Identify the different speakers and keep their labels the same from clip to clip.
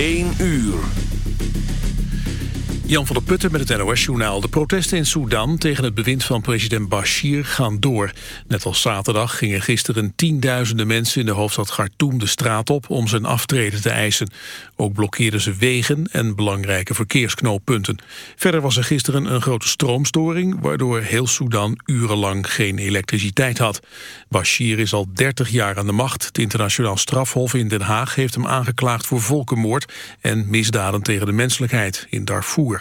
Speaker 1: 1 uur. Jan van der Putten met het NOS-journaal. De protesten in Sudan tegen het bewind van president Bashir gaan door. Net als zaterdag gingen gisteren tienduizenden mensen in de hoofdstad Khartoum de straat op om zijn aftreden te eisen. Ook blokkeerden ze wegen en belangrijke verkeersknooppunten. Verder was er gisteren een grote stroomstoring, waardoor heel Sudan urenlang geen elektriciteit had. Bashir is al 30 jaar aan de macht. Het internationaal strafhof in Den Haag heeft hem aangeklaagd voor volkenmoord en misdaden tegen de menselijkheid in Darfur.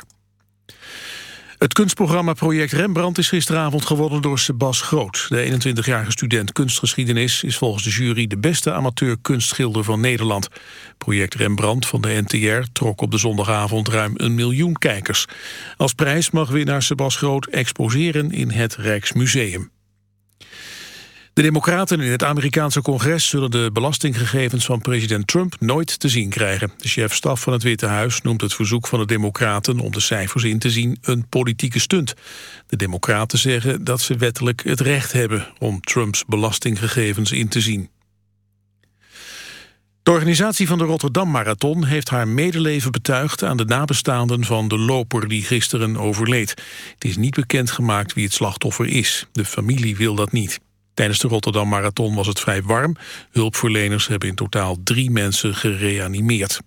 Speaker 1: Het kunstprogramma Project Rembrandt is gisteravond gewonnen door Sebas Groot. De 21-jarige student kunstgeschiedenis is volgens de jury de beste amateur kunstschilder van Nederland. Project Rembrandt van de NTR trok op de zondagavond ruim een miljoen kijkers. Als prijs mag winnaar Sebas Groot exposeren in het Rijksmuseum. De democraten in het Amerikaanse congres zullen de belastinggegevens van president Trump nooit te zien krijgen. De chef-staf van het Witte Huis noemt het verzoek van de democraten om de cijfers in te zien een politieke stunt. De democraten zeggen dat ze wettelijk het recht hebben om Trumps belastinggegevens in te zien. De organisatie van de Rotterdam Marathon heeft haar medeleven betuigd aan de nabestaanden van de loper die gisteren overleed. Het is niet bekendgemaakt wie het slachtoffer is. De familie wil dat niet. Tijdens de Rotterdam Marathon was het vrij warm. Hulpverleners hebben in totaal drie mensen gereanimeerd.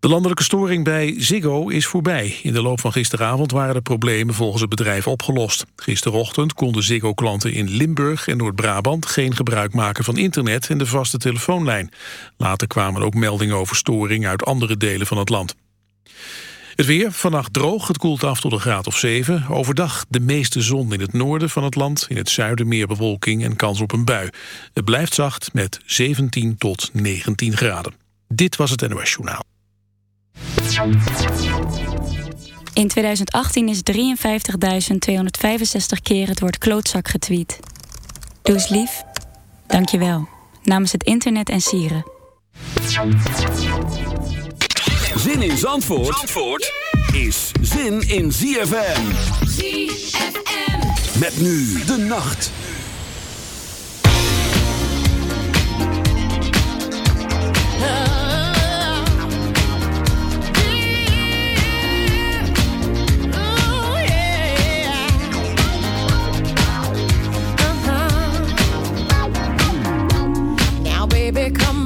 Speaker 1: De landelijke storing bij Ziggo is voorbij. In de loop van gisteravond waren de problemen volgens het bedrijf opgelost. Gisterochtend konden Ziggo-klanten in Limburg en Noord-Brabant... geen gebruik maken van internet en de vaste telefoonlijn. Later kwamen ook meldingen over storing uit andere delen van het land. Het weer, vannacht droog, het koelt af tot een graad of 7. Overdag de meeste zon in het noorden van het land. In het zuiden meer bewolking en kans op een bui. Het blijft zacht met 17 tot 19 graden. Dit was het NOS Journaal.
Speaker 2: In 2018 is 53.265 keer het woord klootzak getweet. Doe eens lief. Dank je wel. Namens het internet en sieren.
Speaker 3: Zin in Zandvoort, Zandvoort yeah! is zin in ZFM. ZFM. Met nu de nacht. Now baby, come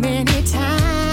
Speaker 3: many times?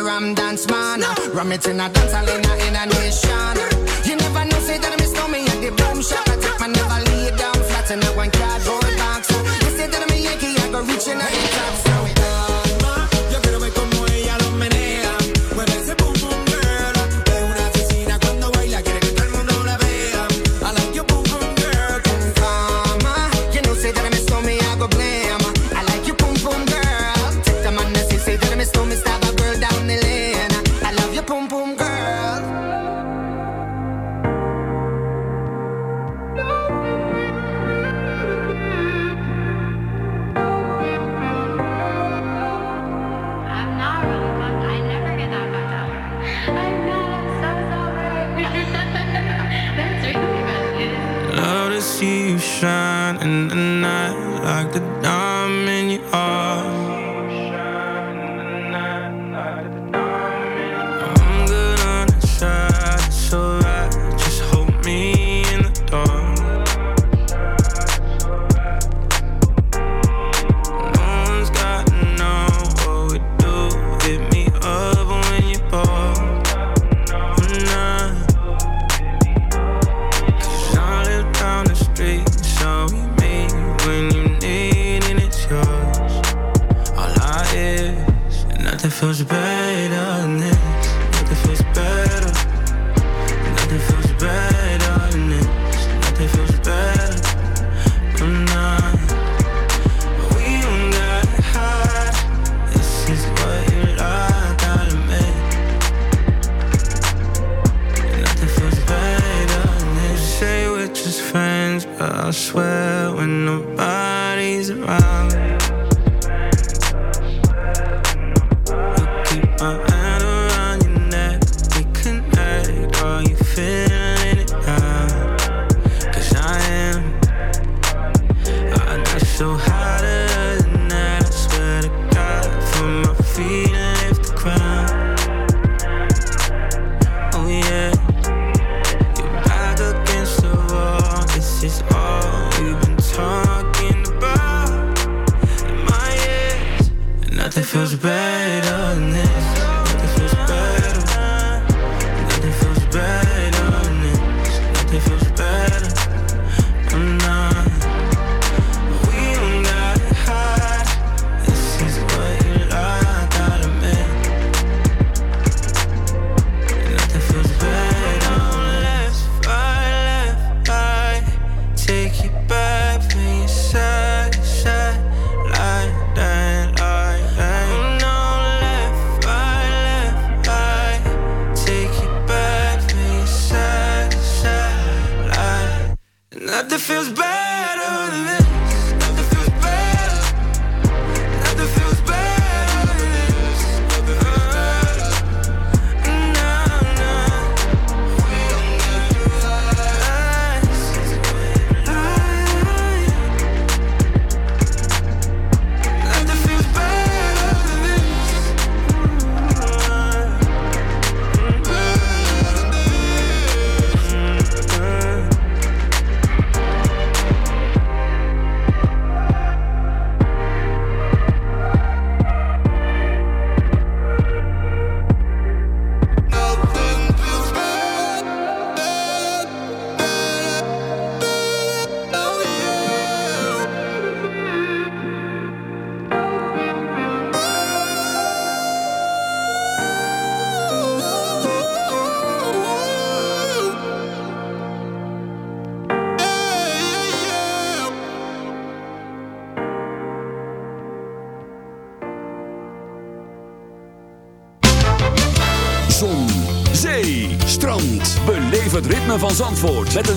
Speaker 4: Ram Dance Man. Ram it in a dance hall in a, in a nation. You never know, say that I miss me at the boom shop. I take my never lay down flat in a one cardboard box. You say that I'm a Yankee, I go reaching out the top.
Speaker 5: Nothing feels better than this. Nothing feels better. Nothing feels better than this. Nothing feels better. But now. We don't got high. This is what you like. Gotta make. Nothing feels better than this. Say we're just friends, but I swear when nobody's around.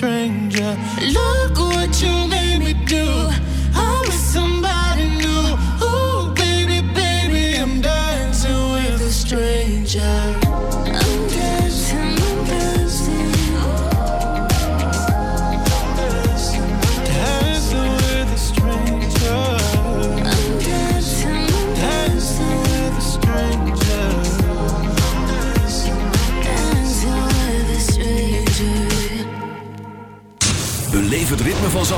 Speaker 5: stranger.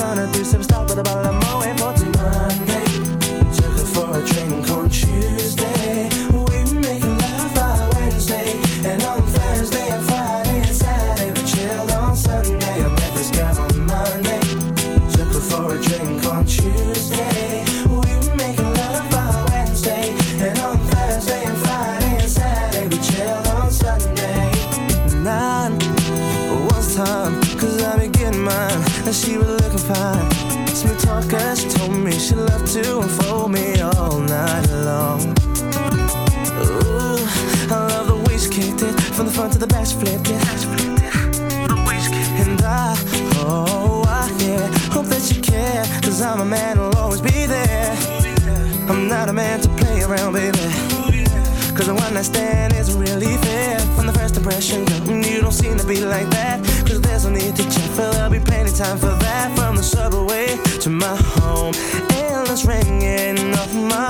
Speaker 6: gonna do some stuff, with about it, I'm waiting for tonight. the best flipped it. And I, oh, I yeah, hope that you care. Cause I'm a man who'll always be there. I'm not a man to play around, baby. Cause the one I stand isn't really fair. From the first impression, you don't seem to be like that. Cause there's no need to check, for there'll be plenty time for that. From the subway to my home, endless ringing
Speaker 7: of my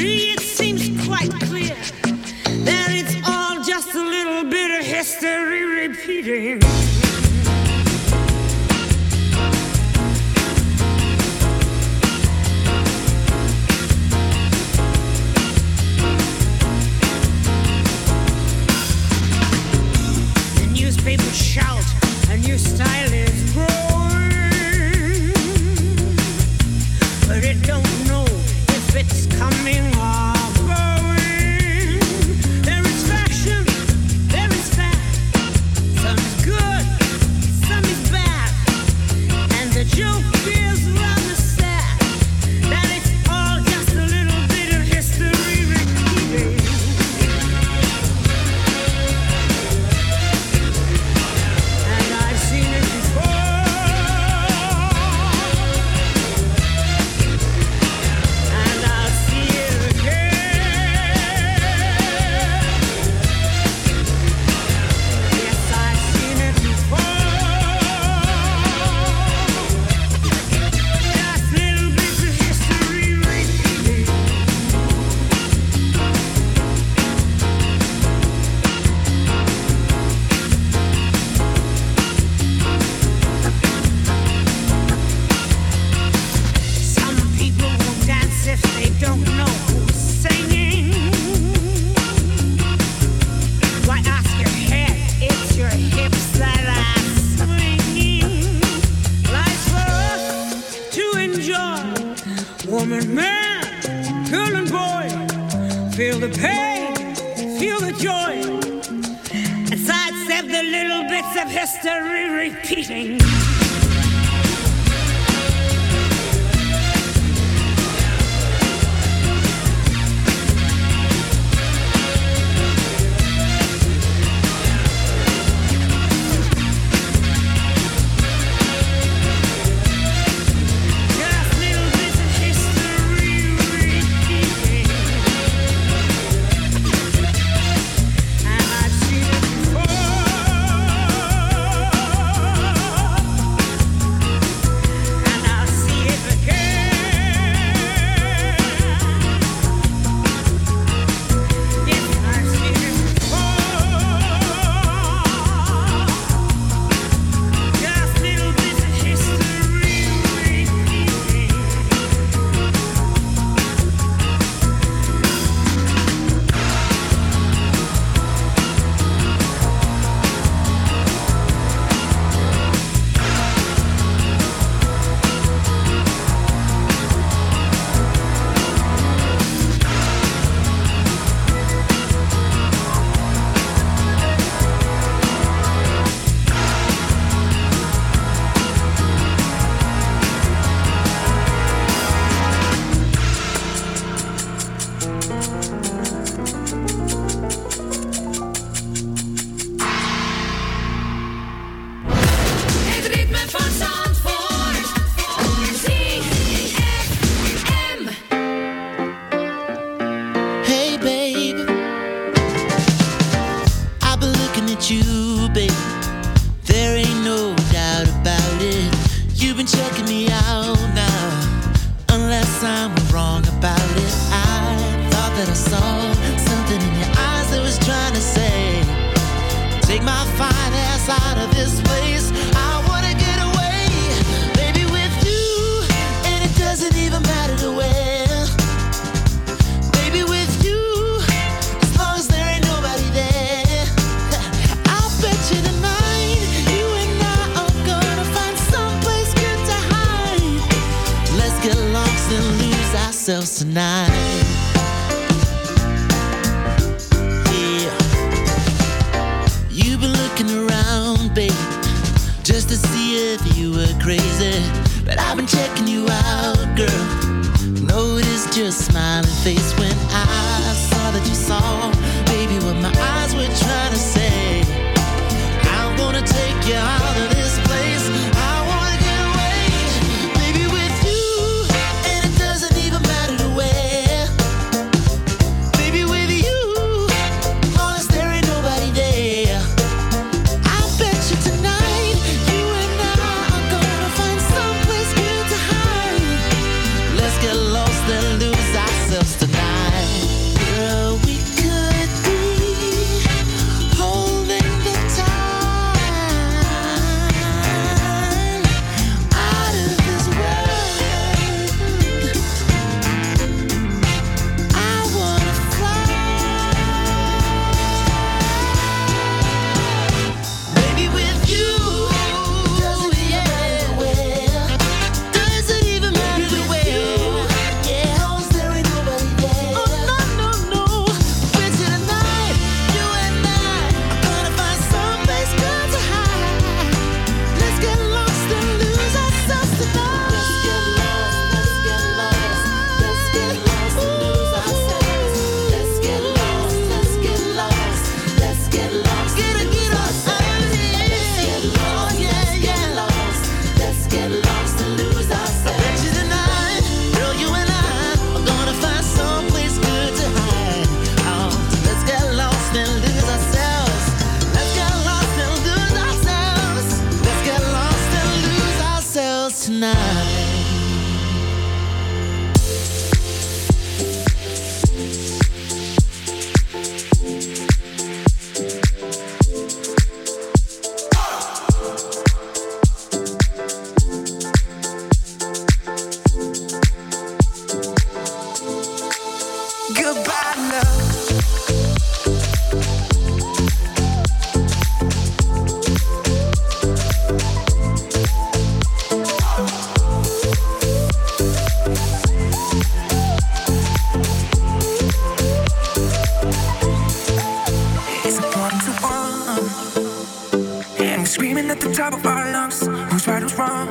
Speaker 8: top of our lungs. Who's right, who's wrong?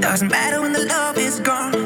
Speaker 8: Doesn't matter when the love is gone.